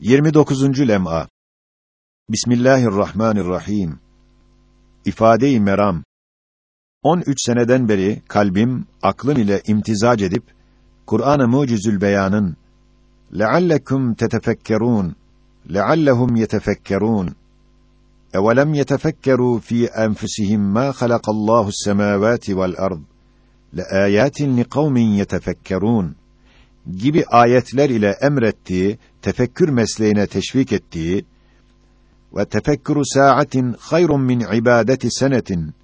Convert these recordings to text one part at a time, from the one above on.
29. lem'a Bismillahirrahmanirrahim İfade-i meram 13 seneden beri kalbim aklım ile imtizac edip Kur'an-ı Mucizül Beyan'ın leallekum tetefekkerun leallehum yetefekkerun evelem yetefekkeru fi enfusihim ma halakallahu semavati vel ard leayatin liqaumin yetefekkerun gibi ayetler ile emrettiği, tefekkür mesleğine teşvik ettiği ve tefekkürü saatin hayrun min ibadeti senetin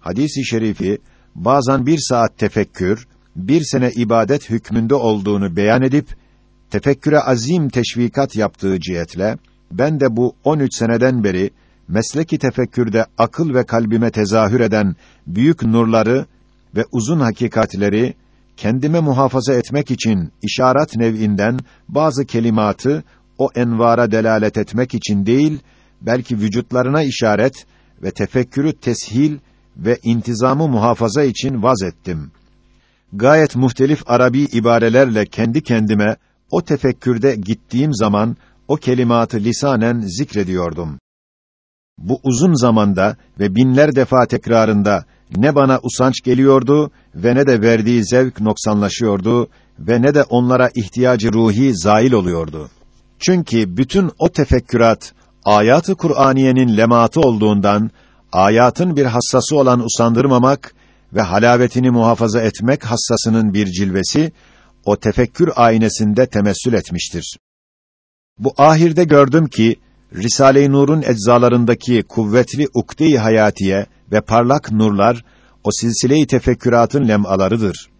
hadisi şerifi bazen bir saat tefekkür, bir sene ibadet hükmünde olduğunu beyan edip tefekküre azim teşvikat yaptığı cihetle ben de bu 13 seneden beri mesleki tefekkürde akıl ve kalbime tezahür eden büyük nurları ve uzun hakikatleri kendime muhafaza etmek için işaret nev'inden bazı kelimatı o envara delalet etmek için değil, belki vücutlarına işaret ve tefekkürü teshil ve intizamı muhafaza için vaz ettim. Gayet muhtelif Arabi ibarelerle kendi kendime o tefekkürde gittiğim zaman o kelimatı lisanen zikrediyordum. Bu uzun zamanda ve binler defa tekrarında ne bana usanç geliyordu ve ne de verdiği zevk noksanlaşıyordu ve ne de onlara ihtiyacı ruhi zail oluyordu. Çünkü bütün o tefekkürat ayatı Kur'aniyenin lematı olduğundan ayatın bir hassası olan usandırmamak ve halavetini muhafaza etmek hassasının bir cilvesi o tefekkür aynesinde temessül etmiştir. Bu ahirde gördüm ki Risale-i Nur'un eczalarındaki kuvvetli ukde-i hayatiye ve parlak nurlar o silsile-i tefekküratın lemalarıdır.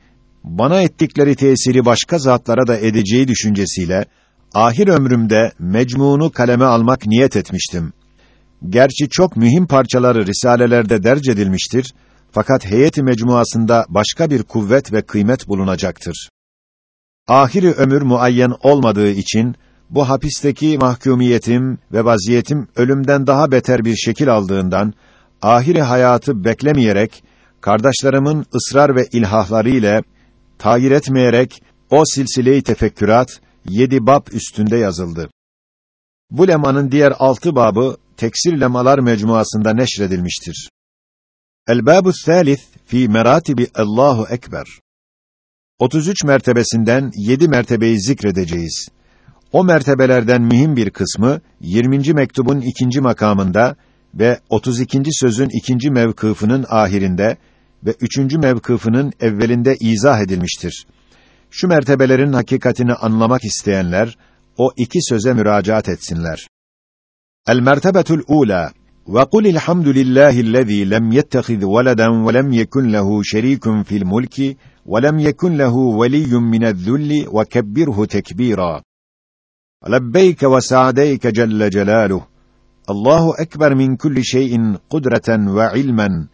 Bana ettikleri tesiri başka zatlara da edeceği düşüncesiyle ahir ömrümde mecmuunu kaleme almak niyet etmiştim. Gerçi çok mühim parçaları risalelerde derc edilmiştir fakat heyeti mecmuasında başka bir kuvvet ve kıymet bulunacaktır. Ahiri ömür muayyen olmadığı için bu hapisteki mahkumiyetim ve vaziyetim ölümden daha beter bir şekil aldığından ahiri hayatı beklemeyerek kardeşlerimin ısrar ve ilhahları ile tayir etmeyerek o silsile-i tefekkürat yedi bab üstünde yazıldı. Bu lemanın diğer altı babı teksir lemalar mecmuasında neşredilmiştir. El-Babu Thalith fi meratibi Allahu Ekber. 33 mertebesinden 7 mertebeyi zikredeceğiz. O mertebelerden mühim bir kısmı 20. mektubun ikinci makamında ve 32. sözün ikinci mevkıfının ahirinde ve üçüncü mevkıfının evvelinde izah edilmiştir. Şu mertebelerin hakikatini anlamak isteyenler, o iki söze müracaat etsinler. El-mertebetül ula ve kul elhamdülillahillezî lem yettehiz veleden ve lem yekun lehu şerîkun fil mulki ve lem yekun lehu veliyyun mine'z-zulli ve kebbirhu tekbîrâ. Lebbeyke ve sa'deyke celle celaluhu الله أكبر من كل شيء قدرة وعلما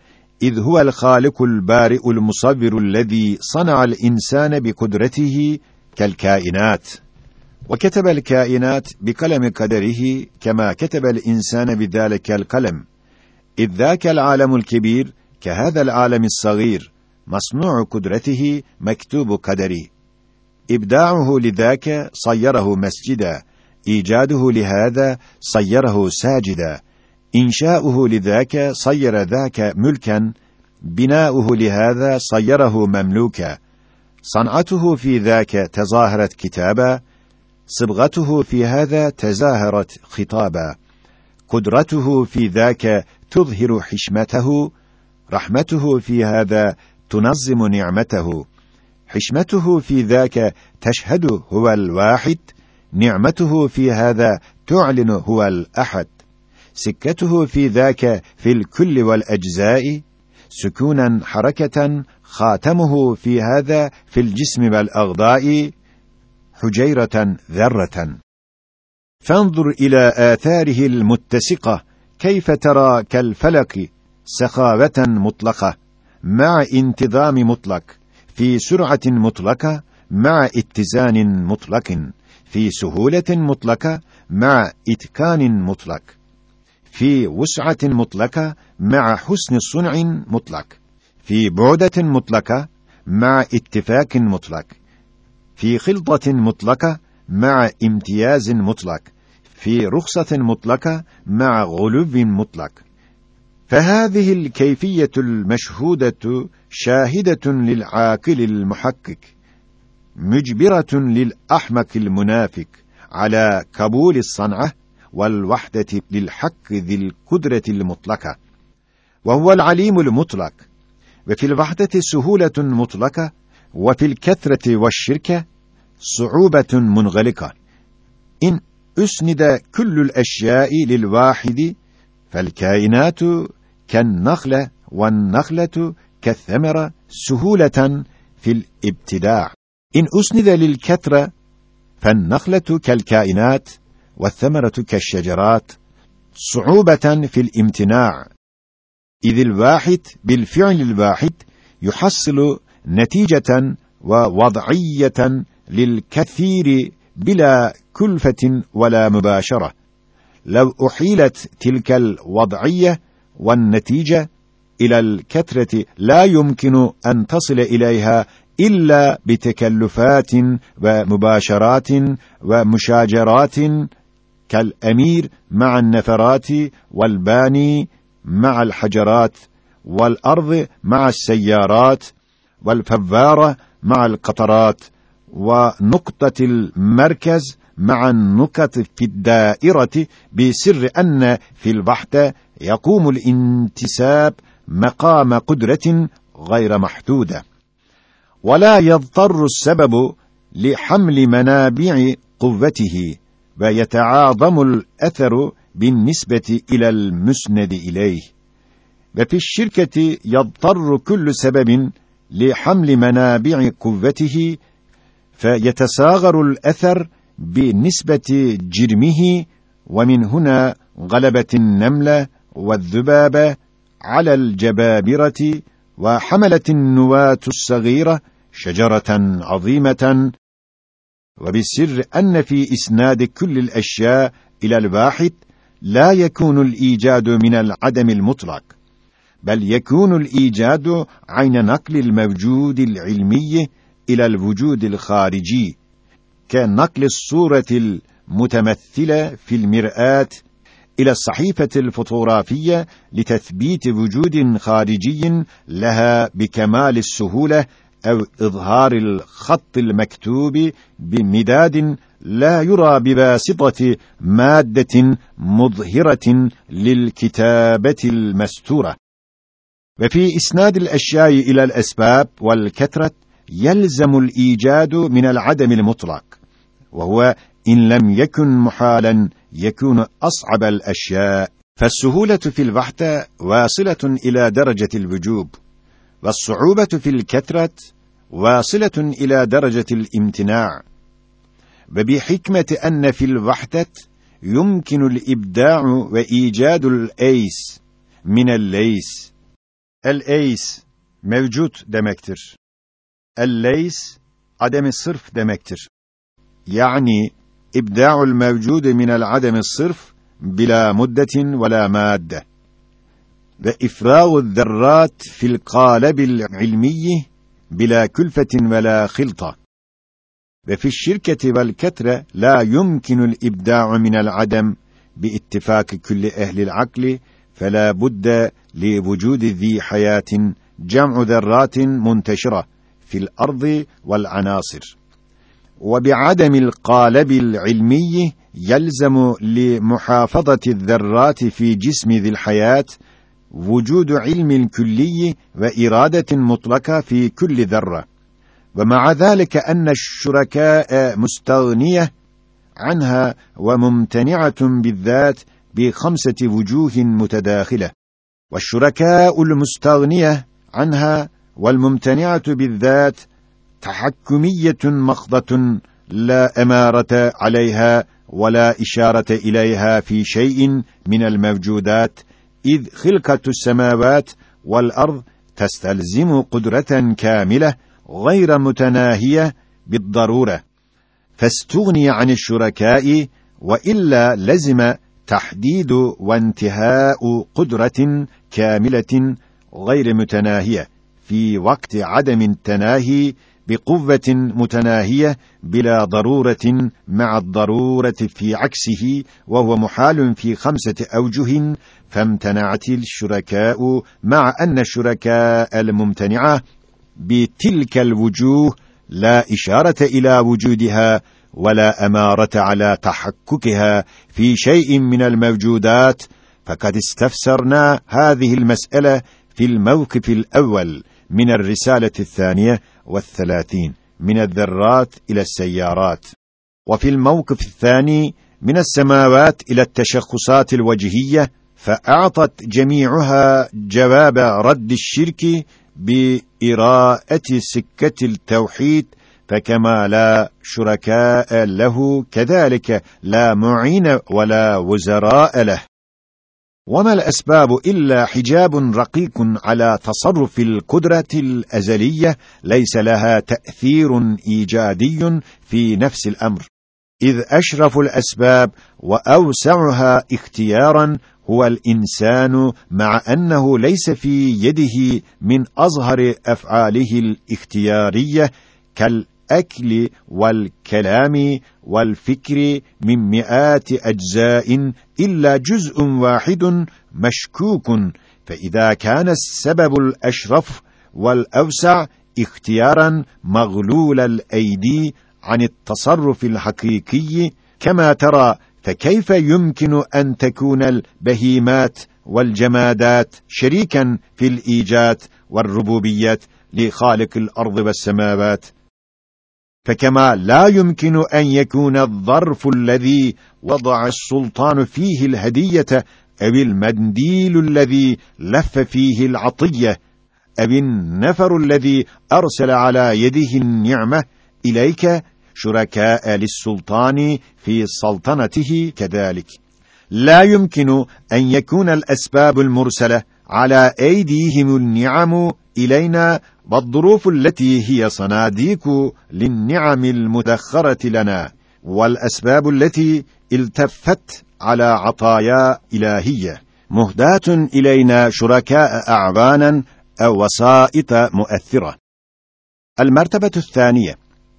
إذ هو الخالق البارئ المصور الذي صنع الإنسان بقدرته كالكائنات. وكتب الكائنات بقلم قدره كما كتب الإنسان بذلك القلم. إذ ذاك العالم الكبير كهذا العالم الصغير مصنوع قدرته مكتوب قدره إبداعه لذاك صيره مسجدا إيجاده لهذا صيره ساجدا. إنشاؤه لذاك صير ذاك ملكا بناؤه لهذا صيره مملوكا. صنعته في ذاك تظاهرت كتابا صبغته في هذا تزاهرت خطابا. قدرته في ذاك تظهر حشمته رحمته في هذا تنظم نعمته. حشمته في ذاك تشهد هو الواحد نعمته في هذا تعلن هو الأحد. سكته في ذاك في الكل والأجزاء سكونا حركة خاتمه في هذا في الجسم والأغضاء حجيرة ذرة. فانظر إلى آثاره المتسقة كيف ترى كالفلك سخاوة مطلقة مع انتظام مطلق في سرعة مطلقة مع اتزان مطلق. في سهولة مطلقة مع إتقان مطلق في وسعة مطلقة مع حسن صنع مطلق في بعدة مطلقة مع اتفاق مطلق في خلطة مطلقة مع امتياز مطلق في رخصة مطلقة مع غلو مطلق. فهذه الكيفية المشهودة شاهدة للعاقل المحقق. مجبرة للأحمق المنافق على قبول الصنعة والوحدة للحق ذي القدرة المطلقة وهو العليم المطلق. وفي الوحدة سهولة مطلقة وفي الكثرة والشركة صعوبة منغلقة. إن أسند كل الأشياء للواحد فالكائنات كالنخلة والنخلة كالثمرة سهولة في الابتداع. إن أسند للكثرة فالنخلة كالكائنات والثمرة كالشجرات صعوبة في الامتناع إذ الواحد بالفعل الواحد يحصل نتيجة ووضعية للكثير بلا كلفة ولا مباشرة. لو أحيلت تلك الوضعية والنتيجة إلى الكثرة لا يمكن أن تصل إليها إلا بتكلفات ومباشرات ومشاجرات كالأمير مع النفرات والباني مع الحجرات والأرض مع السيارات والفوارة مع القطرات ونقطة المركز مع النقط في الدائرة بسر أن في الوحدة يقوم الانتساب مقام قدرة غير محدودة. ولا يضطر السبب لحمل منابع قوته ويتعاظم الأثر بالنسبة إلى المسند إليه. وفي الشركة يضطر كل سبب لحمل منابع قوته فيتساغر الأثر بنسبة جرمه ومن هنا غلبت النملة والذبابة على الجبابرة وحملت النواة الصغيرة شجرة عظيمة وبسر أن في إسناد كل الأشياء إلى الواحد لا يكون الإيجاد من العدم المطلق بل يكون الإيجاد عين نقل الموجود العلمي إلى الوجود الخارجي كنقل الصورة المتمثلة في المرآة إلى الصحيفة الفوتوغرافية لتثبيت وجود خارجي لها بكمال السهولة أو إظهار الخط المكتوب بمداد لا يرى بواسطة مادة مظهرة للكتابة المستورة. وفي إسناد الأشياء إلى الأسباب والكثرة يلزم الإيجاد من العدم المطلق وهو إن لم يكن محالا يكون أصعب الأشياء فالسهولة في الوحدة واصلة إلى درجة الوجوب والصعوبة في الكثرة واصلة إلى درجة الامتناع وبحكمة أن في الوحدة يمكن الإبداع وإيجاد الأيس من الليس الأيس موجود demektir. الليس عدم الصرف demektir. يعني إبداع الموجود من العدم الصرف بلا مدة ولا مادة. وإفراغ الذرات في القالب العلمي بلا كلفة ولا خلطة. وفي الشركة والكترة لا يمكن الإبداع من العدم باتفاق كل أهل العقل فلا بد لوجود ذي حياة جمع ذرات منتشرة في الأرض والعناصر. وبعدم القالب العلمي يلزم لمحافظة الذرات في جسم ذي الحياة وجود علم كلي وإرادة مطلقة في كل ذرة. ومع ذلك أن الشركاء مستغنية عنها وممتنعة بالذات بخمسة وجوه متداخلة. والشركاء المستغنية عنها والممتنعة بالذات تحكمية مخضة لا أمارة عليها ولا إشارة إليها في شيء من الموجودات إذ خلقة السماوات والأرض تستلزم قدرة كاملة غير متناهية بالضرورة فاستغني عن الشركاء وإلا لزم تحديد وانتهاء قدرة كاملة غير متناهية في وقت عدم التناهي بقوة متناهية بلا ضرورة مع الضرورة في عكسه وهو محال في خمسة أوجه فامتنعت الشركاء مع أن الشركاء الممتنعة بتلك الوجوه لا إشارة إلى وجودها ولا أمارة على تحككها في شيء من الموجودات فقد استفسرنا هذه المسألة في الموقف الأول. من الرسالة الثانية والثلاثين من الذرات إلى السيارات. وفي الموقف الثاني من السماوات إلى التشخصات الوجهية فأعطت جميعها جواب رد الشرك بإراءة سكة التوحيد فكما لا شركاء له كذلك لا معين ولا وزراء له. وما الأسباب إلا حجاب رقيق على تصرف القدرة الأزلية ليس لها تأثير إيجادي في نفس الأمر. إذ أشرف الأسباب وأوسعها اختيارا هو الإنسان مع أنه ليس في يده من أظهر أفعاله الاختيارية كالأكل والكلام والفكر من مئات أجزاء إلا جزء واحد مشكوك. فإذا كان السبب الأشرف والأوسع اختيارا مغلول الأيدي عن التصرف الحقيقي كما ترى فكيف يمكن أن تكون البهيمات والجمادات شريكا في الإيجاد والربوبية لخالق الأرض والسماوات؟ فكما لا يمكن أن يكون الظرف الذي وضع السلطان فيه الهدية أو المنديل الذي لف فيه العطية أو النفر الذي أرسل على يده النعمة. إليك شركاء للسلطان في سلطنته كذلك. لا يمكن أن يكون الأسباب المرسلة على أيديهم النعم إلينا والظروف التي هي صناديق للنعم المدخرة لنا والأسباب التي التفت على عطايا إلهية. مهداة إلينا شركاء أعوانا أو وسائط مؤثرة. المرتبة الثانية.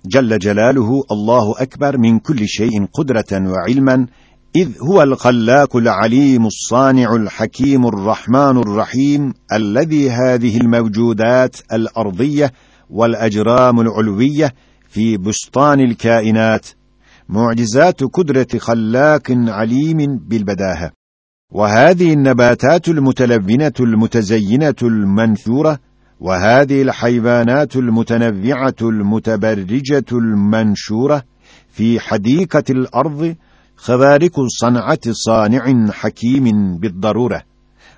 جل جلاله الله أكبر من كل شيء قدرة وعلما إذ هو الخلاق العليم الصانع الحكيم الرحمن الرحيم الذي هذه الموجودات الأرضية والأجرام العلوية في بسطان الكائنات معجزات قدرة خلاق عليم بالبداهة. وهذه النباتات المتلونة المتزينة المنثورة وهذه الحيوانات المتنوعة المتبرجة المنشورة في حديقة الأرض خوارق صنعة صانع حكيم بالضرورة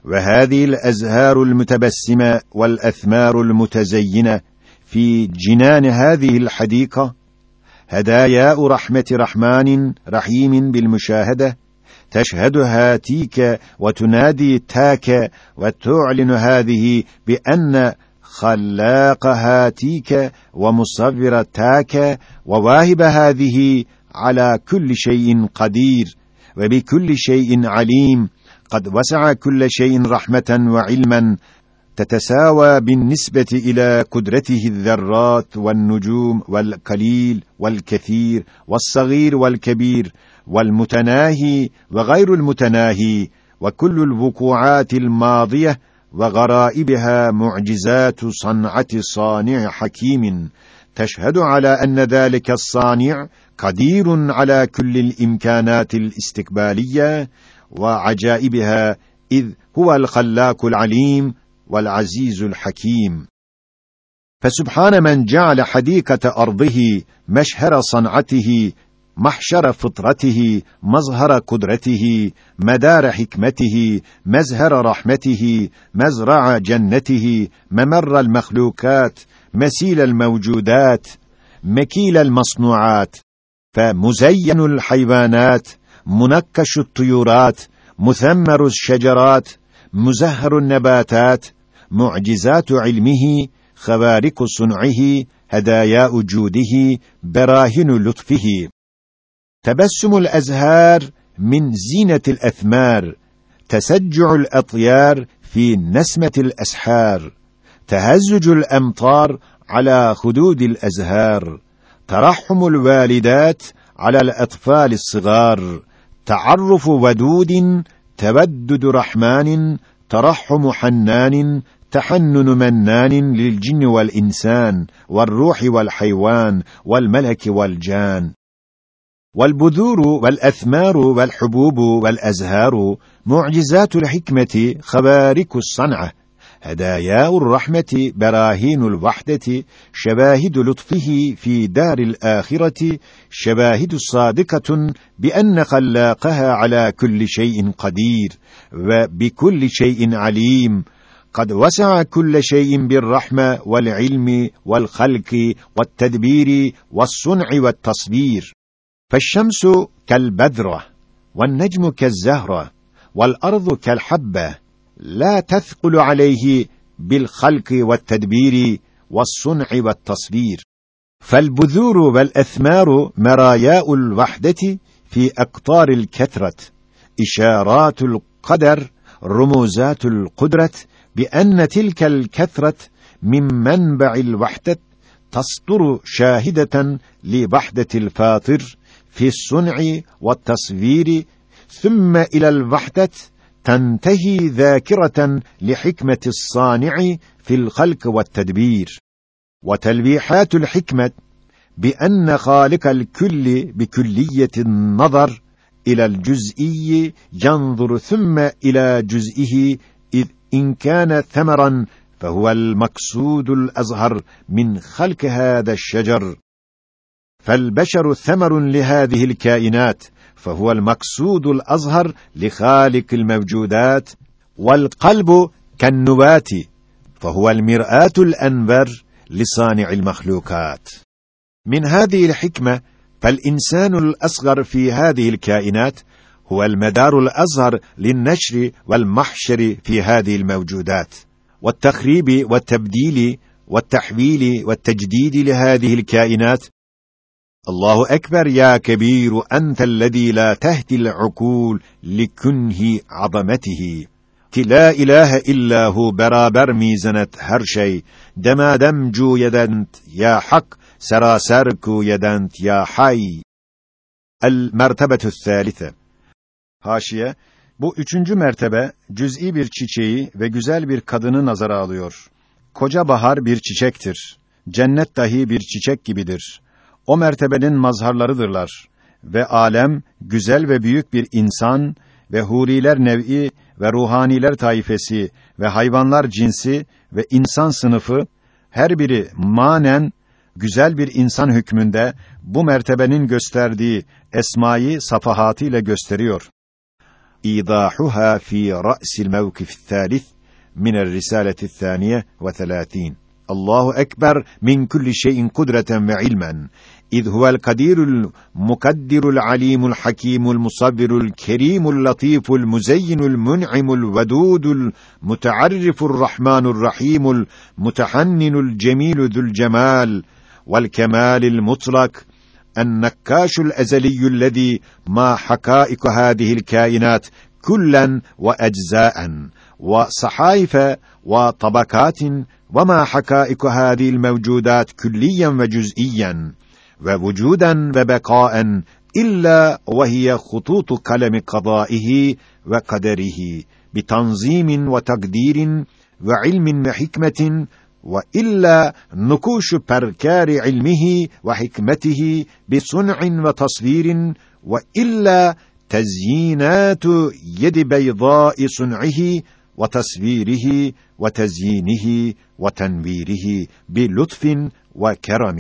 وهذه الأزهار المتبسمة والأثمار المتزينة في جنان هذه الحديقة هداياء رحمة رحمن رحيم بالمشاهدة تشهد هاتيك وتنادي تاك وتعلن هذه بأن خلاق هاتيك ومصور تاك وواهب هذه على كل شيء قدير وبكل شيء عليم. قد وسع كل شيء رحمة وعلما تتساوى بالنسبة إلى قدرته الذرات والنجوم والقليل والكثير والصغير والكبير والمتناهي وغير المتناهي وكل الوقوعات الماضية وغرائبها معجزات صنعة صانع حكيم. تشهد على أن ذلك الصانع قدير على كل الإمكانات الاستقبالية وعجائبها إذ هو الخلاق العليم والعزيز الحكيم. فسبحان من جعل حديقة أرضه مشهر صنعته محشر فطرته مظهر قدرته مدار حكمته مزهر رحمته مزرع جنته ممر المخلوقات مسيل الموجودات مكيل المصنوعات. فمزين الحيوانات منكش الطيورات مثمر الشجرات مزهر النباتات معجزات علمه خوارق صنعه هدايا جوده براهن لطفه. تبسم الأزهار من زينة الأثمار تسجع الأطيار في نسمة الأسحار تهزج الأمطار على خدود الأزهار. ترحم الوالدات على الأطفال الصغار تعرف ودود تبدد رحمن ترحم حنان تحنن منان للجن والإنسان والروح والحيوان والملك والجان. والبذور والأثمار والحبوب والأزهار معجزات الحكمة خوارك الصنعة. هدايا الرحمة براهين الوحدة شواهد لطفه في دار الآخرة شواهد صادقة بأن خلاقها على كل شيء قدير وبكل شيء عليم. قد وسع كل شيء بالرحمة والعلم والخلق والتدبير والصنع والتصبير فالشمس كالبذرة والنجم كالزهرة والأرض كالحبة لا تثقل عليه بالخلق والتدبير والصنع والتصبير فالبذور والأثمار مراياء الوحدة في أقطار الكثرة. إشارات القدر رموزات القدرة بأن تلك الكثرة من منبع الوحدة تصدر شاهدة لوحدة الفاطر في الصنع والتصوير. ثم إلى الوحدة تنتهي ذاكرة لحكمة الصانع في الخلق والتدبير. وتلويحات الحكمة بأن خالق الكل بكلية النظر إلى الجزئي ينظر ثم إلى جزئه إذ إن كان ثمرا فهو المقصود الأزهر من خلق هذا الشجر. فالبشر ثمر لهذه الكائنات فهو المقصود الأظهر لخالق الموجودات والقلب كالنبات فهو المرآة الأنبر لصانع المخلوقات. من هذه الحكمة فالإنسان الأصغر في هذه الكائنات هو المدار الأظهر للنشر والمحشر في هذه الموجودات والتخريب والتبديل والتحويل والتجديد لهذه الكائنات Allahu ekber ya kebiru entellezî la tehtil ukul likunhi azametihi. Ki la ilahe illahu beraber mizanet her şey. Demadem cüyedent ya hak seraser kuyedent ya hay. El mertebetü sâlise. Haşiye, bu üçüncü mertebe, cüz'i bir çiçeği ve güzel bir kadını nazara alıyor. Koca bahar bir çiçektir. Cennet dahi bir çiçek gibidir o mertebenin mazharlarıdırlar ve alem güzel ve büyük bir insan ve huriler nev'i ve ruhaniler taifesi ve hayvanlar cinsi ve insan sınıfı her biri manen güzel bir insan hükmünde bu mertebenin gösterdiği esmayı safahatı ile gösteriyor. İdahuha fi ra'sil mevkif thalith min er-risaleti ve 30 Ekber min kulli şeyin kudreten ve ilmen. إذ هو القدير المقدر العليم الحكيم المصبر الكريم اللطيف المزين المنعم الودود المتعرف الرحمن الرحيم المتحنن الجميل ذو الجمال والكمال المطلق النكاش الأزلي الذي ما حقائق هذه الكائنات كلا وأجزاء وصحائف وطبقات وما حقائق هذه الموجودات كليا وجزئيا ووجودا وبقاء إلا وهي خطوط قلم قضائه وقدره بتنظيم وتقدير وعلم وحكمة وإلا نكوش بركار علمه وحكمته بصنع وتصوير وإلا تزيينات يد بيضاء صنعه وتصويره وتزيينه وتنويره بلطف وكرم.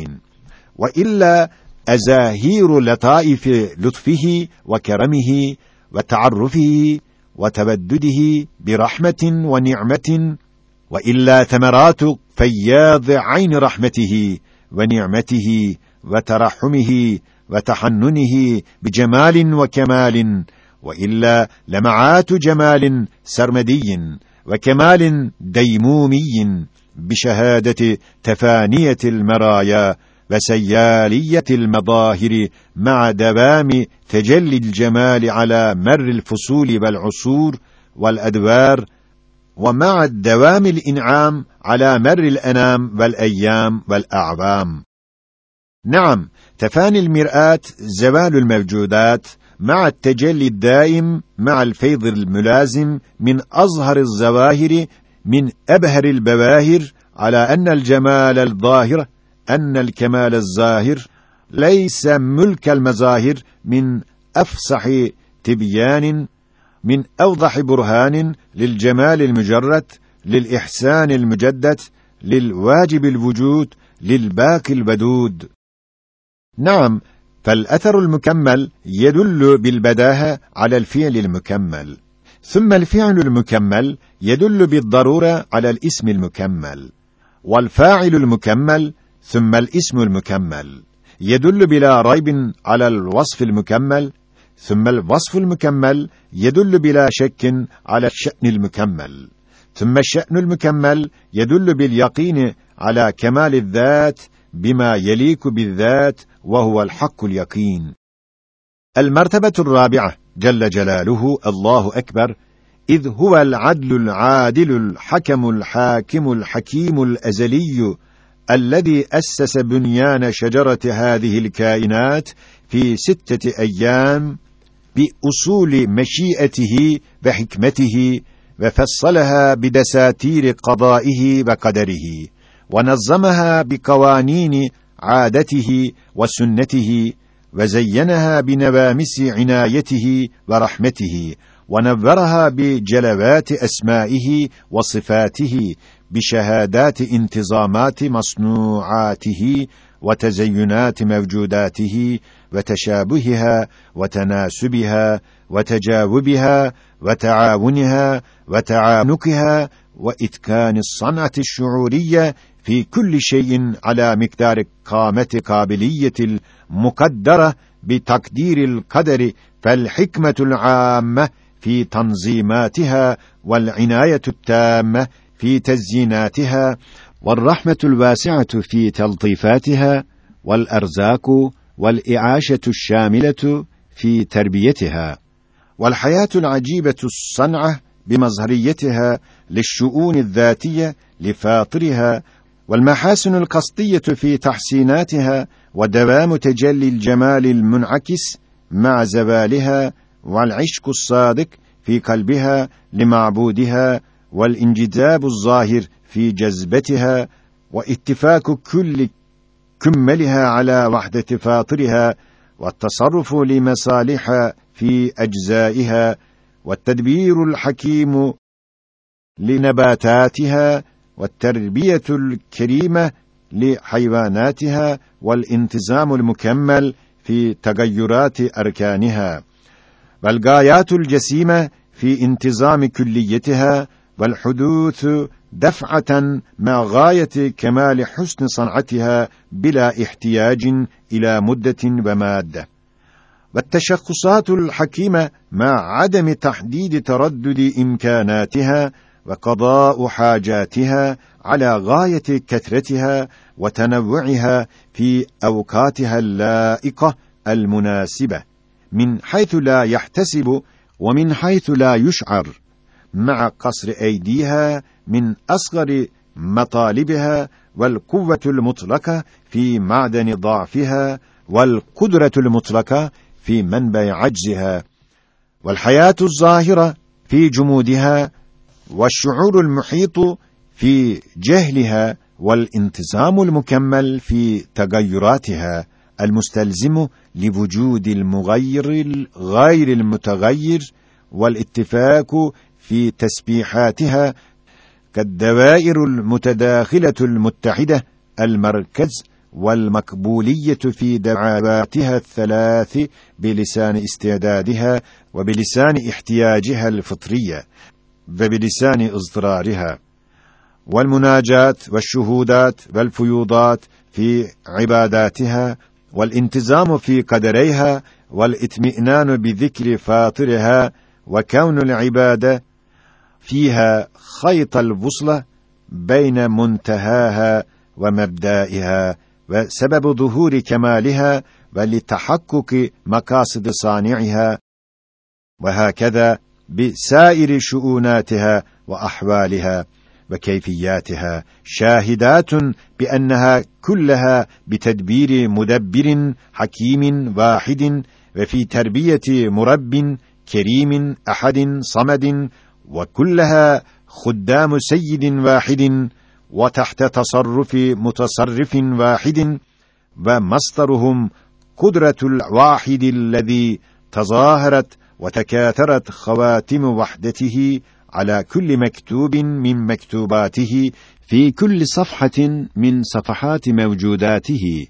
وإلا أزاهير لطائف لطفه وكرمه وتعرفه وتبدده برحمة ونعمة. وإلا ثمرات فياض عين رحمته ونعمته وترحمه وتحننه بجمال وكمال وإلا لمعات جمال سرمدي وكمال ديمومي بشهادة تفانية المرايا وسيالية المظاهر مع دوام تجلي الجمال على مر الفصول والعصور والأدوار ومع الدوام الإنعام على مر الأنام والأيام والأعوام. نعم تفاني المرآة زوال الموجودات مع التجلي الدائم مع الفيض الملازم من أظهر الظواهر من أبهر البواهر على أن الجمال الظاهر أن الكمال الظاهر ليس ملك المظاهر من أفصح تبيان من أوضح برهان للجمال المجرد للإحسان المجدد للواجب الوجود للباقي البدود نعم فالأثر المكمل يدل بالبداهة على الفعل المكمل ثم الفعل المكمل يدل بالضرورة على الاسم المكمل والفاعل المكمل ثم الاسم المكمل يدل بلا ريب على الوصف المكمل ثم الوصف المكمل يدل بلا شك على الشأن المكمل ثم الشأن المكمل يدل باليقين على كمال الذات بما يليق بالذات وهو الحق اليقين. المرتبة الرابعة جل جلاله الله أكبر إذ هو العدل العادل الحكم الحاكم الحكيم الأزلي الذي أسس بنيان شجرة هذه الكائنات في ستة أيام بأصول مشيئته وحكمته وفصلها بدساتير قضائه وقدره ونظمها بقوانين عادته وسنته وزينها بنوامس عنايته ورحمته ونورها بجلوات أسمائه وصفاته بشهادات انتظامات مصنوعاته وتزينات موجوداته وتشابهها وتناسبها وتجاوبها وتعاونها وتعانقها وإتكان الصنعة الشعورية في كل شيء على مقدار قامة قابلية المقدرة بتقدير القدر فالحكمة العامة في تنظيماتها والعناية التامة في تزييناتها والرحمة الواسعة في تلطيفاتها والأرزاق والإعاشة الشاملة في تربيتها والحياة العجيبة الصنعة بمظهريتها للشؤون الذاتية لفاطرها والمحاسن القصدية في تحسيناتها ودوام تجلي الجمال المنعكس مع زوالها والعشق الصادق في قلبها لمعبودها والانجذاب الظاهر في جذبتها واتفاك كل كملها على وحدة فاطرها والتصرف لمصالح في أجزائها والتدبير الحكيم لنباتاتها والتربية الكريمة لحيواناتها والانتظام المكمل في تغيرات أركانها. والغايات الجسيمة في انتظام كليتها والحدوث دفعة مع غاية كمال حسن صنعتها بلا احتياج إلى مدة ومادة. والتشخصات الحكيمة مع عدم تحديد تردد إمكاناتها وقضاء حاجاتها على غاية كثرتها وتنوعها في أوقاتها اللائقة المناسبة من حيث لا يحتسب ومن حيث لا يشعر مع قصر أيديها من أصغر مطالبها والقوة المطلقة في معدن ضعفها والقدرة المطلقة في منبع عجزها والحياة الظاهرة في جمودها والشعور المحيط في جهلها والانتظام المكمل في تغيراتها المستلزم لوجود المغير الغير المتغير والاتفاق في تسبيحاتها كالدوائر المتداخلة المتحدة المركز والمقبولية في دعواتها الثلاث بلسان استعدادها وبلسان احتياجها الفطرية. وبلسان اضطرارها والمناجات والشهودات والفيوضات في عباداتها والانتظام في قدريها والاطمئنان بذكر فاطرها وكون العبادة فيها خيط الوصله بين منتهاها ومبدائها وسبب ظهور كمالها ولتحقق مقاصد صانعها. وهكذا بسائر شؤوناتها وأحوالها وكيفياتها شاهدات بأنها كلها بتدبير مدبر حكيم واحد وفي تربية مرب كريم أحد صمد وكلها خدام سيد واحد وتحت تصرف متصرف واحد ومصدرهم قدرة الواحد الذي تظاهرت وتكاثرت خواتم وحدته على كل مكتوب من مكتوباته في كل صفحة من صفحات موجوداته.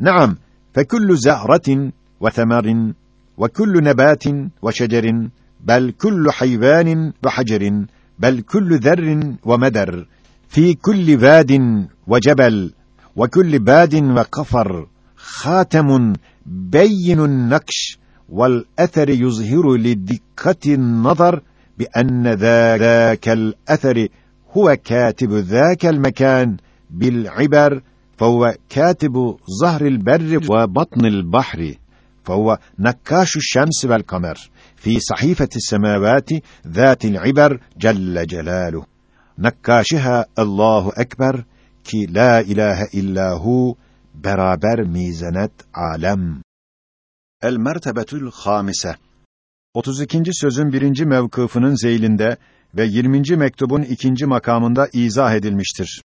نعم، فكل زهرة وثمر وكل نبات وشجر بل كل حيوان وحجر بل كل ذر ومدر في كل باد وجبل وكل باد وقفر خاتم بين النقش والأثر يظهر لدقة النظر بأن ذاك الأثر هو كاتب ذاك المكان بالعبر فهو كاتب ظهر البر وبطن البحر فهو نكاش الشمس والقمر في صحيفة السماوات ذات العبر جل جلاله نكاشها الله أكبر ki la ilahe illahu beraber mizanet alem. El mertebetül hamise. 32. sözün birinci mevkıfının zeylinde ve 20. mektubun ikinci makamında izah edilmiştir.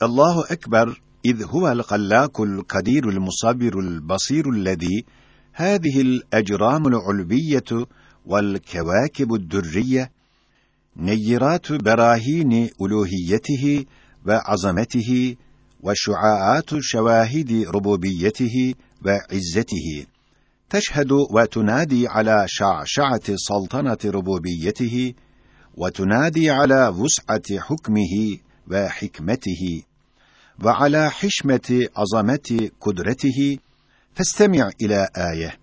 Allahu ekber iz huvel gallakul kadirul musabbirul basirul lezî hâzihil ecrâmul ulbiyyetu vel kevâkibud dürriyye neyyirâtu berâhîni uluhiyyetihi ve azametihi ve şuaatu şevahidi rububiyyetihi ve izzetihi تشهد وتنادي على شعشعة سلطنة ربوبيته وتنادي على وسعة حكمه وحكمته وعلى حشمة عظمة قدرته. فاستمع إلى آية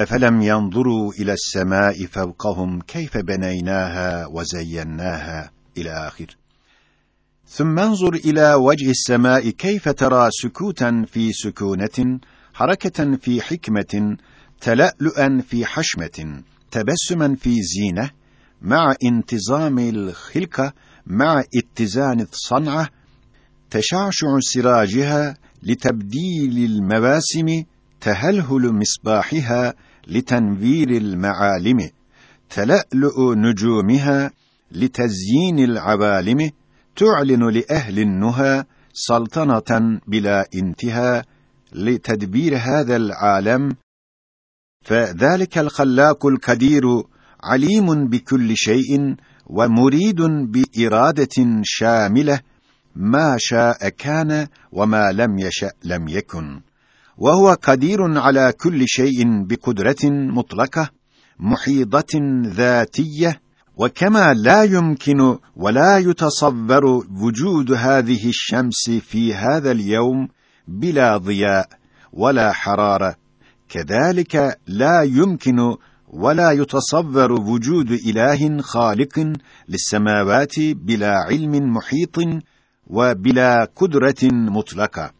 أفلم ينظروا إلى السماء فوقهم كيف بنيناها وزيناها إلى آخر. ثم انظر إلى وجه السماء كيف ترى سكوتا في سكونة حركة في حكمة تلألؤا في حشمة تبسما في زينة مع انتظام الخلقة مع اتزان الصنعة تشعشع سراجها لتبديل المواسم تهلهل مصباحها لتنوير المعالم تلألؤ نجومها لتزيين العوالم تعلن لأهل النهى سلطنة بلا انتهاء لتدبير هذا العالم فذلك الخلاق القدير عليم بكل شيء ومريد بإرادة شاملة ما شاء كان وما لم يشأ لم يكن. وهو قدير على كل شيء بقدرة مطلقة محيطة ذاتية وكما لا يمكن ولا يتصور وجود هذه الشمس في هذا اليوم بلا ضياء ولا حرارة. كذلك لا يمكن ولا يتصور وجود إله خالق للسماوات بلا علم محيط وبلا قدرة مطلقة.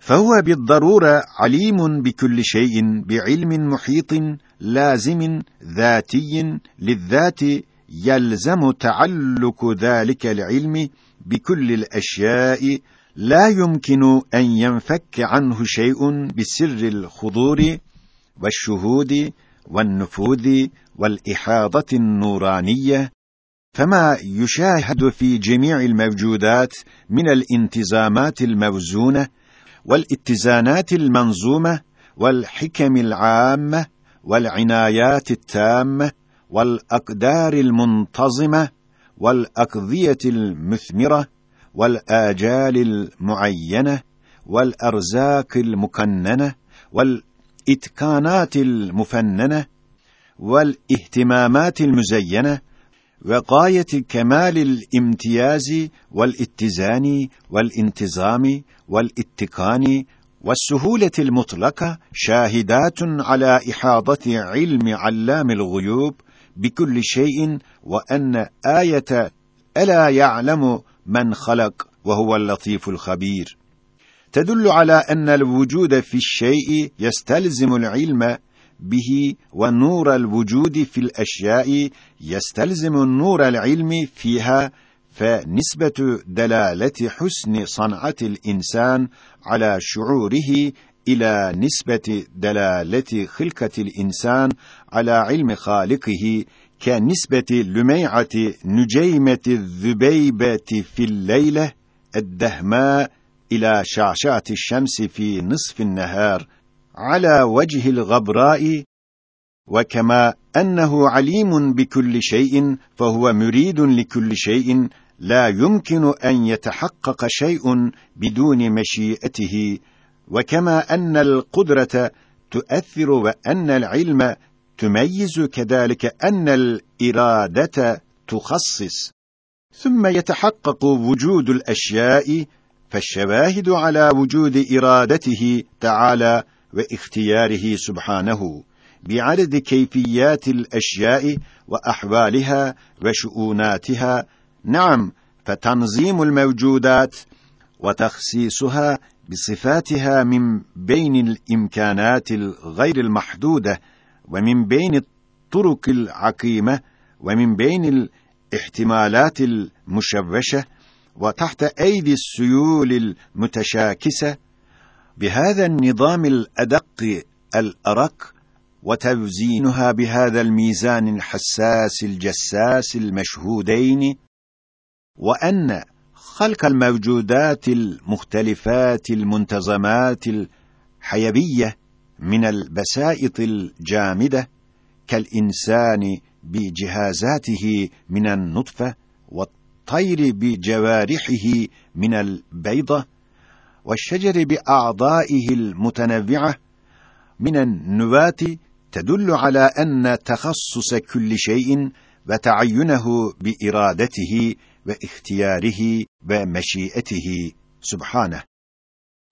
فهو بالضرورة عليم بكل شيء بعلم محيط لازم ذاتي للذات يلزم تعلق ذلك العلم بكل الأشياء لا يمكن أن ينفك عنه شيء بسر الخضور والشهود والنفوذ والإحاطة النورانية فما يشاهد في جميع الموجودات من الانتزامات الموزونة والاتزانات المنظومة والحكم العامه والعنايات التامه والأقدار المنتظمة والأقضية المثمرة والآجال المعينة والأرزاق المكننة والإتقانات المفننة والإهتمامات المزينة وغايه كمال الامتياز والاتزان والانتظام والاتقان والسهولة المطلقة شاهدات على إحاطة علم علام الغيوب بكل شيء وأن آية ألا يعلم من خلق وهو اللطيف الخبير. تدل على أن الوجود في الشيء يستلزم العلم به ونور الوجود في الأشياء يستلزم نور العلم فيها فنسبة دلالة حسن صنعة الإنسان على شعوره إلى نسبة دلالة خلقة الإنسان على علم خالقه كنسبة لميعة نجيمة الذبيبة في الليلة الدهماء إلى شعشعة الشمس في نصف النهار على وجه الغبراء وكما أنه عليم بكل شيء فهو مريد لكل شيء لا يمكن أن يتحقق شيء بدون مشيئته وكما أن القدرة تؤثر وأن العلم تميز كذلك أن الإرادة تخصص. ثم يتحقق وجود الأشياء فالشواهد على وجود إرادته تعالى واختياره سبحانه بعدد كيفيات الأشياء وأحوالها وشؤوناتها. نعم فتنظيم الموجودات وتخصيصها بصفاتها من بين الإمكانات الغير المحدودة ومن بين الطرق العقيمة ومن بين الاحتمالات المشوشة وتحت أيدي السيول المتشاكسة. بهذا النظام الأدق الأرق وتوزينها بهذا الميزان الحساس الجساس المشهودين وأن خلق الموجودات المختلفات المنتظمات الحيوية من البسائط الجامدة كالإنسان بجهازاته من النطفة والطير بجوارحه من البيضة والشجر بأعضائه المتنوعة من النبات تدل على أن تخصص كل شيء وتعينه بإرادته واختياره ومشيئته. سبحانه.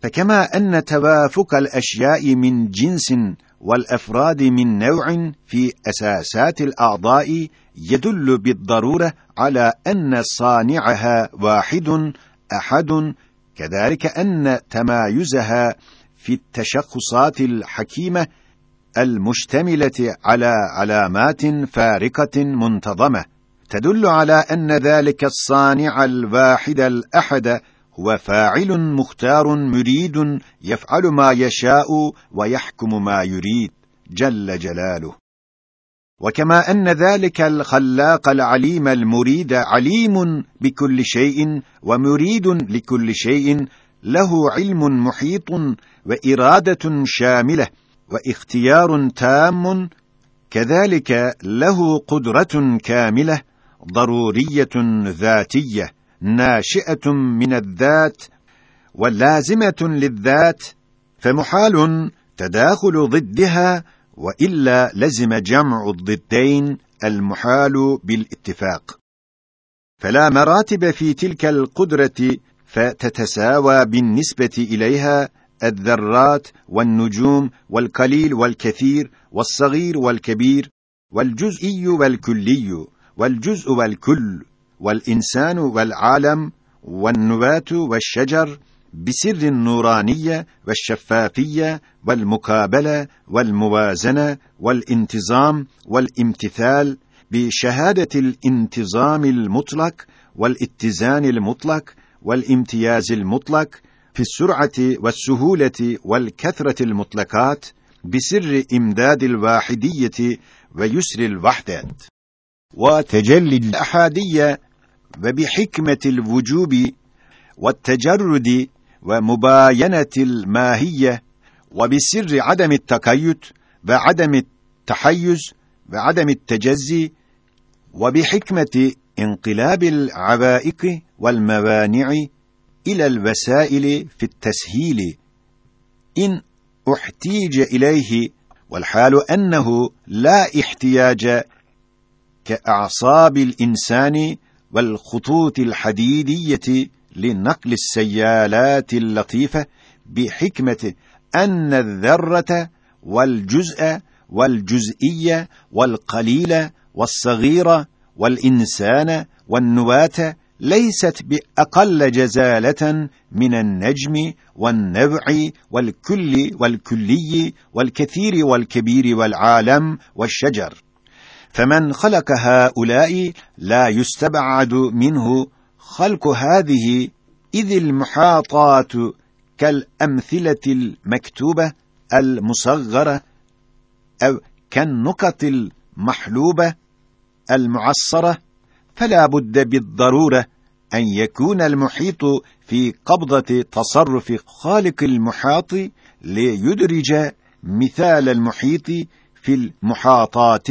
فكما أن توافق الأشياء من جنس والأفراد من نوع في أساسات الأعضاء يدل بالضرورة على أن صانعها واحد أحد كذلك أن تمايزها في التشخصات الحكيمة المشتملة على علامات فارقة منتظمة. تدل على أن ذلك الصانع الواحد الأحد هو فاعل مختار مريد يفعل ما يشاء ويحكم ما يريد جل جلاله. وكما أن ذلك الخلاق العليم المريد عليم بكل شيء ومريد لكل شيء له علم محيط وإرادة شاملة واختيار تام كذلك له قدرة كاملة. ضرورية ذاتية ناشئة من الذات ولازمة للذات فمحال تداخل ضدها وإلا لزم جمع الضدين المحال بالاتفاق. فلا مراتب في تلك القدرة فتتساوى بالنسبة إليها الذرات والنجوم والقليل والكثير والصغير والكبير والجزئي والكلي والجزء والكل والإنسان والعالم والنبات والشجر بسر النورانية والشفافية والمقابلة والموازنة والانتظام والامتثال بشهادة الانتظام المطلق والاتزان المطلق والامتياز المطلق في السرعة والسهولة والكثرة المطلقات بسر إمداد الواحدية ويسر الوحدات. وتجلي الأحادية وبحكمة الوجوب والتجرد ومباينة الماهية وبسر عدم التقيد وعدم التحيز وعدم التجزي وبحكمة انقلاب العوائق والموانع إلى الوسائل في التسهيل. إن أحتيج إليه والحال أنه لا احتياج كأعصاب الإنسان والخطوط الحديدية لنقل السيالات اللطيفة بحكمة أن الذرة والجزء والجزئية والقليل والصغير والإنسان والنواة ليست بأقل جزالة من النجم والنبع والكل والكلي والكثير والكبير والعالم والشجر. فمن خلق هؤلاء لا يستبعد منه خلق هذه إذ المحاطات كالأمثلة المكتوبة المصغرة أو كالنقط المحلوبة المعصرة فلا بد بالضرورة أن يكون المحيط في قبضة تصرف خالق المحاط ليدرج مثال المحيط في المحاطات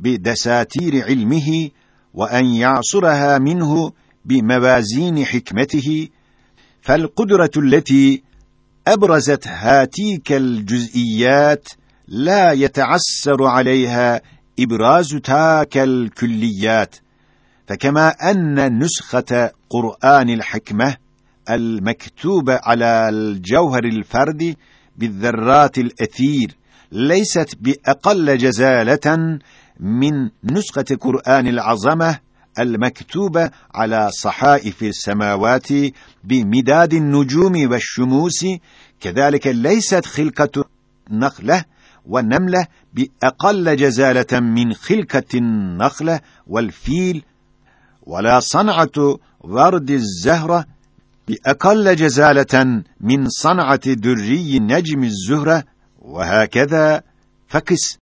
بدساتير علمه وأن يعصرها منه بموازين حكمته فالقدرة التي أبرزت هاتيك الجزئيات لا يتعسر عليها إبراز تاك الكليات فكما أن نسخة قرآن الحكمة المكتوبة على الجوهر الفردي بالذرات الأثير ليست بأقل جزالة من نسخة قرآن العظمة المكتوبة على صحائف السماوات بمداد النجوم والشموس كذلك ليست خلقة نخلة ونملة بأقل جزالة من خلقة النخلة والفيل ولا صنعة ورد الزهرة بأقل جزالة من صنعة دري نجم الزهرة وهكذا. فكس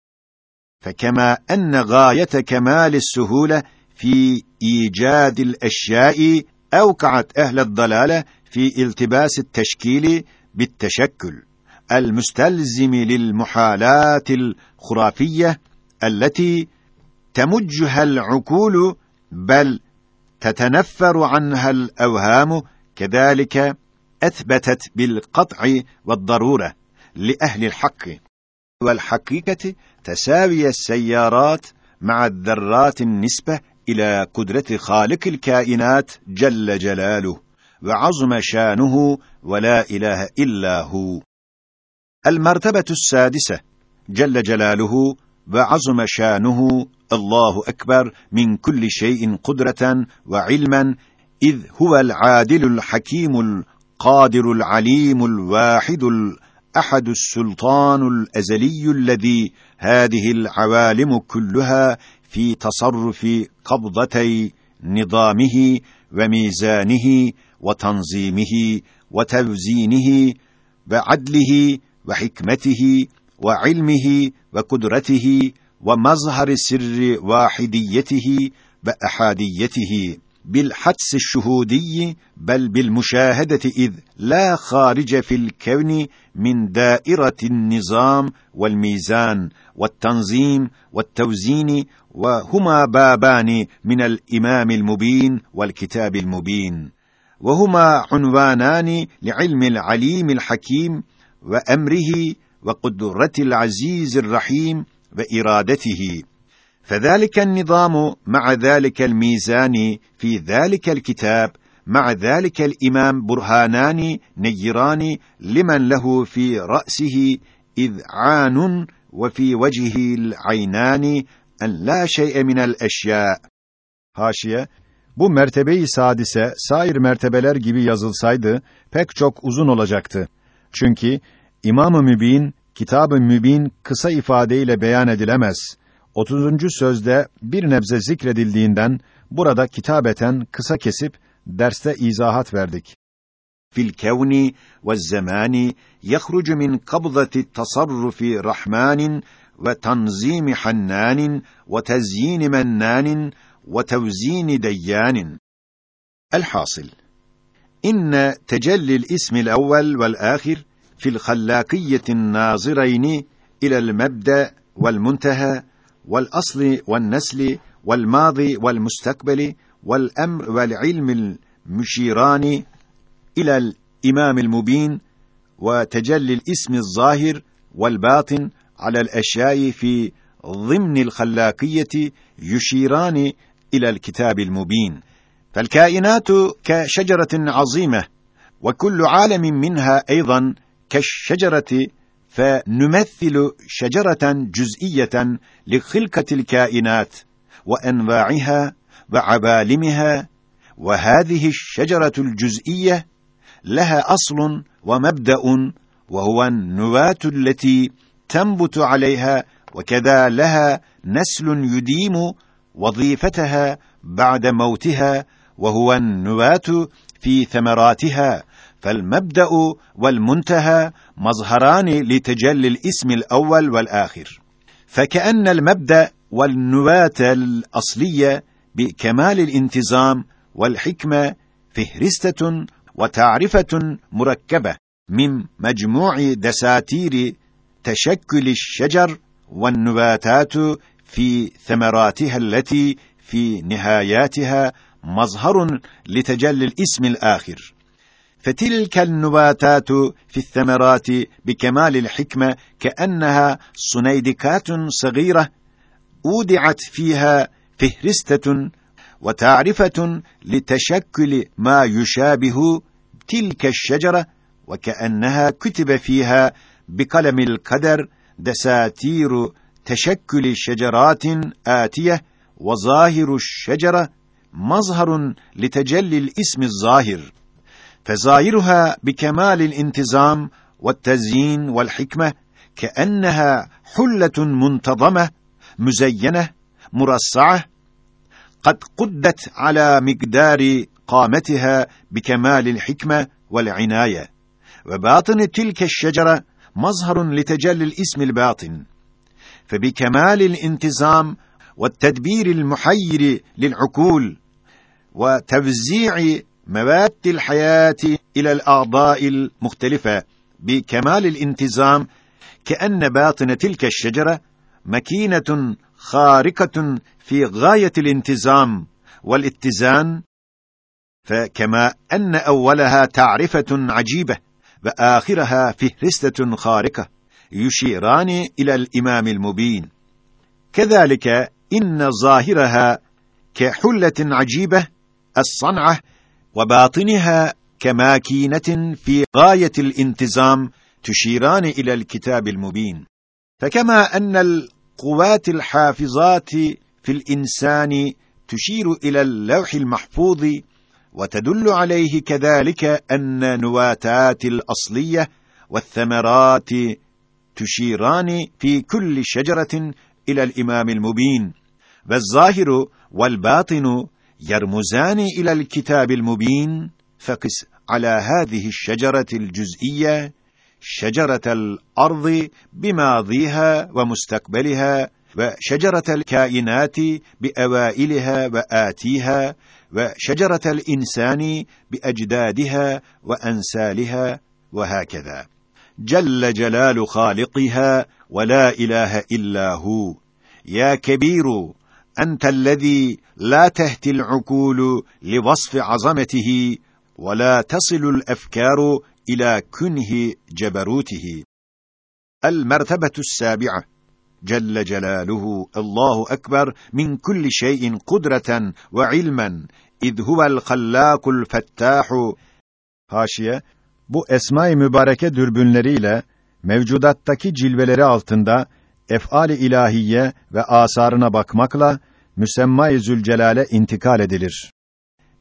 فكما أن غاية كمال السهولة في إيجاد الأشياء أوقعت أهل الضلالة في التباس التشكيل بالتشكل المستلزم للمحالات الخرافية التي تمجها العقول بل تتنفر عنها الأوهام كذلك أثبتت بالقطع والضرورة لأهل الحق والحقيقة تساوي السيارات مع الذرات النسبة إلى قدرة خالق الكائنات جل جلاله وعظم شانه ولا إله إلا هو. المرتبة السادسة جل جلاله وعظم شانه الله أكبر من كل شيء قدرة وعلما إذ هو العادل الحكيم القادر العليم الواحد الأحد السلطان الأزلي الذي هذه العوالم كلها في تصرف قبضتي نظامه وميزانه وتنظيمه وتوزينه وعدله وحكمته وعلمه وقدرته ومظهر سر واحديته وأحاديته بالحدس الشهودي بل بالمشاهدة إذ لا خارج في الكون من دائرة النظام والميزان والتنظيم والتوزين وهما بابان من الإمام المبين والكتاب المبين. وهما عنوانان لعلم العليم الحكيم وأمره وقدرة العزيز الرحيم وإرادته. فذلك النظام مع ذلك الميزان في ذلك الكتاب مع ذلك الإمام برهانان نيران لمن له في رأسه إذعان وفي وجهه العينان أن لا شيء من الأشياء Haşiye, bu mertebeyi sadise sair mertebeler gibi yazılsaydı pek çok uzun olacaktı. Çünkü İmam-ı Mübin, Kitab-ı Mübin kısa ifadeyle beyan edilemez. 30. sözde bir nebze zikredildiğinden burada kitabeten kısa kesip derste izahat verdik. Fil kevni ve zamani yahrucu min kabzati tasarrufi rahmanin ve tanzimi hannanin ve tezyini mennanin ve tevzini deyyanin. Elhasıl İnne tecellil ismil evvel vel ahir في الخلاقية الناظرين إلى المبدأ والمنتهى والأصل والنسل والماضي والمستقبل والأمر والعلم المشيران إلى الإمام المبين وتجلي الاسم الظاهر والباطن على الأشياء في ضمن الخلاقية يشيران إلى الكتاب المبين. فالكائنات كشجرة عظيمة وكل عالم منها أيضا كالشجرة فنمثل شجرة جزئية لخلقة الكائنات وأنواعها وعبالمها وهذه الشجرة الجزئية لها أصل ومبدأ وهو النواة التي تنبت عليها وكذا لها نسل يديم وظيفتها بعد موتها وهو النواة في ثمراتها. فالمبدأ والمنتهى مظهران لتجلي الاسم الأول والآخر. فكأن المبدأ والنواة الأصلية بكمال الانتظام والحكمة فهرستة وتعرفة مركبة من مجموع دساتير تشكل الشجر والنباتات في ثمراتها التي في نهاياتها مظهر لتجلي الاسم الآخر. فتلك النباتات في الثمرات بكمال الحكمة كأنها صنيدكات صغيرة أودعت فيها فهرستة وتعرفة لتشكل ما يشابه تلك الشجرة وكأنها كتب فيها بقلم القدر دساتير تشكل شجرات آتية وظاهر الشجرة مظهر لتجلي الاسم الظاهر. فظاهرها بكمال الانتظام والتزيين والحكمة كأنها حلة منتظمة مزينة مرصعة قد قدت على مقدار قامتها بكمال الحكمة والعناية. وباطن تلك الشجرة مظهر لتجلي الاسم الباطن. فبكمال الانتظام والتدبير المحير للعقول وتوزيع مواد الحياة إلى الأعضاء المختلفة بكمال الانتظام كأن باطن تلك الشجرة مكينة خارقة في غاية الانتظام والاتزان. فكما أن أولها تعرفة عجيبة وآخرها فهرستة خارقة يشيران إلى الإمام المبين. كذلك إن ظاهرها كحلة عجيبة الصنعة وباطنها كماكينة في غاية الانتظام تشيران إلى الكتاب المبين. فكما أن القوات الحافظات في الإنسان تشير إلى اللوح المحفوظ وتدل عليه كذلك أن نواتات الأصلية والثمرات تشيران في كل شجرة إلى الإمام المبين. والظاهر والباطن يرمزان إلى الكتاب المبين فقس على هذه الشجرة الجزئية شجرة الأرض بماضيها ومستقبلها وشجرة الكائنات بأوائلها وآتيها وشجرة الإنسان بأجدادها وأنسالها وهكذا. جل جلال خالقها ولا إله إلا هو. يا كبير أنت الذي لا تهتي العقول لوصف عظمته ولا تصل الأفكار إلى كنه جبروته المرتبة السابعة جل جلاله الله أكبر من كل شيء قدرة وعلما إذ هو الخلاق الفتاح Haşiye, bu esma-i mübareke dürbünleriyle mevcudattaki cilveleri altında ef'al-i ilahiye ve asarına bakmakla müsemma-i Zülcelal'e intikal edilir.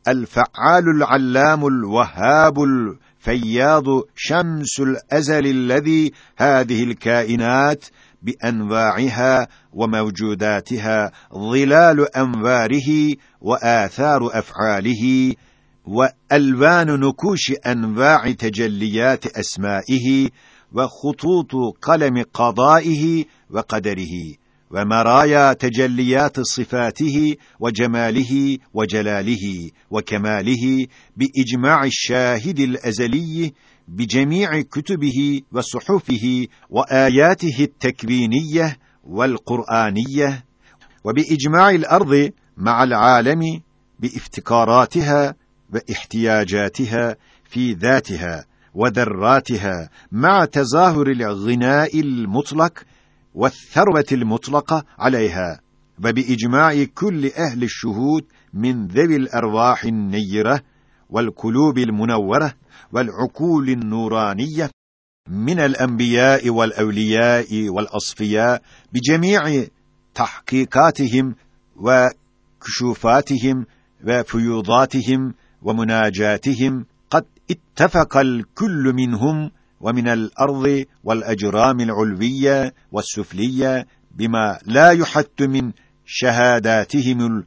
El-fe'alul allamul vehhabul feyyadu şemsul ezelillezî hâzihil kâinât بانواعها وموجوداتها ظلال انواره واثار افعاله والوان نكوش انواع تجليات اسمائه وخطوط قلم قضائه وقدره ومرايا تجليات صفاته وجماله وجلاله وكماله بإجماع الشاهد الأزلي بجميع كتبه وصحفه وآياته التكوينية والقرآنية وبإجماع الأرض مع العالم بافتكاراتها واحتياجاتها في ذاتها وذراتها مع تظاهر الغناء المطلق والثروة المطلقة عليها وبإجماع كل أهل الشهود من ذوي الأرواح النيرة والقلوب المنورة والعقول النورانية من الأنبياء والأولياء والأصفياء بجميع تحقيقاتهم وكشوفاتهم وفيوضاتهم ومناجاتهم اتفق الكل منهم ومن الأرض والأجرام العلوية والسفلية بما لا يحت من شهاداتهم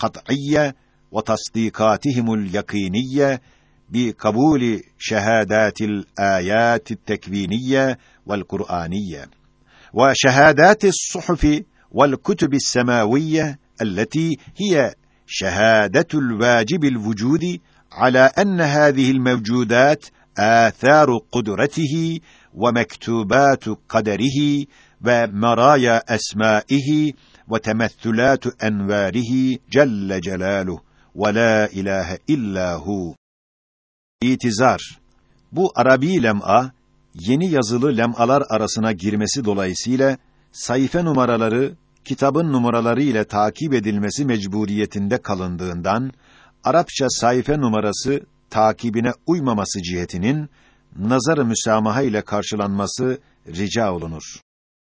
القطعية وتصديقاتهم اليقينية بقبول شهادات الآيات التكوينية والقرآنية وشهادات الصحف والكتب السماوية التي هي شهادة الواجب الوجود على أن هذه الموجودات آثار قدرته ومكتوبات قدره ومرايا أسمائه وتمثلات أنواره جل جلاله ولا إله إلا هو İtizar Bu Arabi lem'a yeni yazılı lem'alar arasına girmesi dolayısıyla sayfa numaraları kitabın numaraları ile takip edilmesi mecburiyetinde kalındığından Arapça sayfa numarası takibine uymaması cihetinin nazar-ı müsamaha ile karşılanması rica olunur.